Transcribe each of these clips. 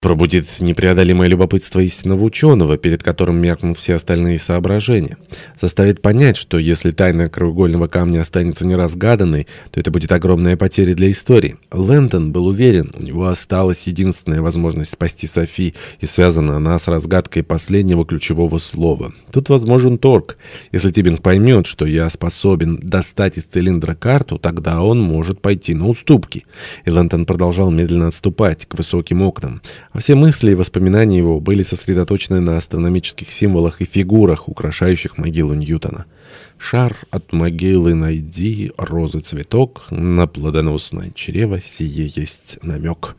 пробудит непреодолимое любопытство истинного ученого, перед которым меркнут все остальные соображения. Заставит понять, что если тайна краеугольного камня останется неразгаданной, то это будет огромная потеря для истории. Лэндон был уверен, у него осталась единственная возможность спасти Софи, и связана она с разгадкой последнего ключевого слова. Тут возможен торг. Если Тибинг поймет, что я способен достать из цилиндра карту, тогда он может пойти на уступки. И Лэндон продолжал медленно отступать к высоким окнам. Все мысли и воспоминания его были сосредоточены на астрономических символах и фигурах, украшающих могилу Ньютона. «Шар от могилы найди, розы цветок, на плодоносное чрево сие есть намек».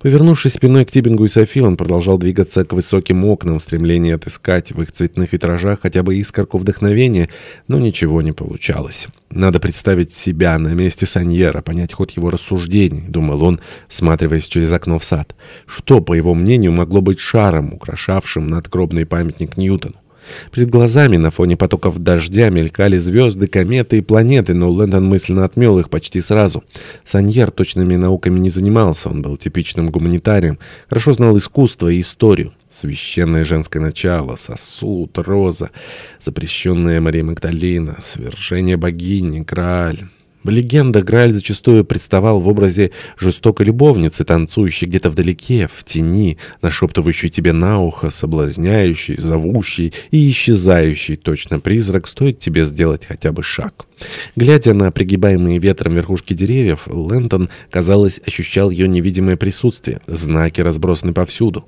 Повернувшись спиной к Тибингу и Софи, он продолжал двигаться к высоким окнам в стремлении отыскать в их цветных витражах хотя бы искорку вдохновения, но ничего не получалось. «Надо представить себя на месте Саньера, понять ход его рассуждений», — думал он, всматриваясь через окно в сад. «Что, по его мнению, могло быть шаром, украшавшим надгробный памятник Ньютону? Перед глазами на фоне потоков дождя мелькали звезды, кометы и планеты, но Лэндон мысленно отмел их почти сразу. Саньер точными науками не занимался, он был типичным гуманитарием, хорошо знал искусство и историю. Священное женское начало, сосуд, роза, запрещенная Мария Магдалина, свержение богини, Грааль... В легендах Грааль зачастую представал в образе жестокой любовницы, танцующей где-то вдалеке, в тени, нашептывающей тебе на ухо, соблазняющей, зовущей и исчезающей. Точно призрак, стоит тебе сделать хотя бы шаг. Глядя на пригибаемые ветром верхушки деревьев, Лэндон, казалось, ощущал ее невидимое присутствие. Знаки разбросаны повсюду.